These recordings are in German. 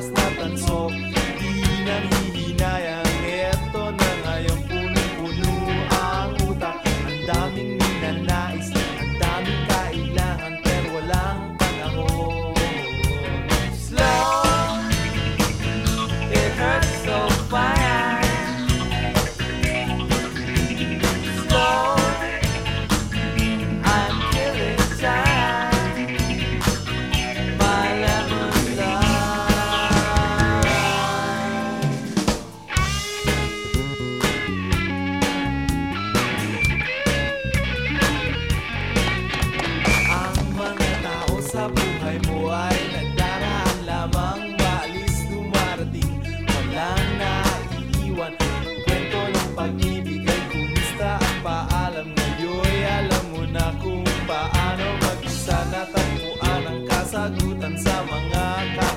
nas natanso i nam kasagutan sa mga kaibigan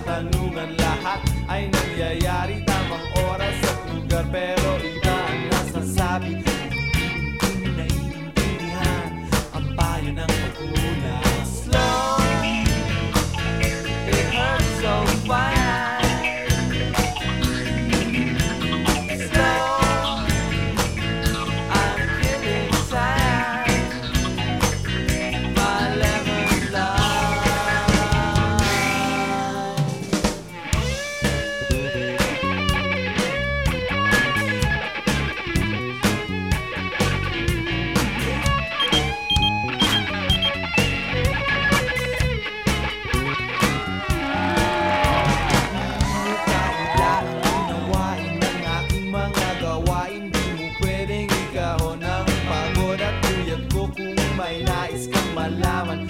Gesicht kann man labern,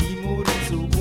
die y zu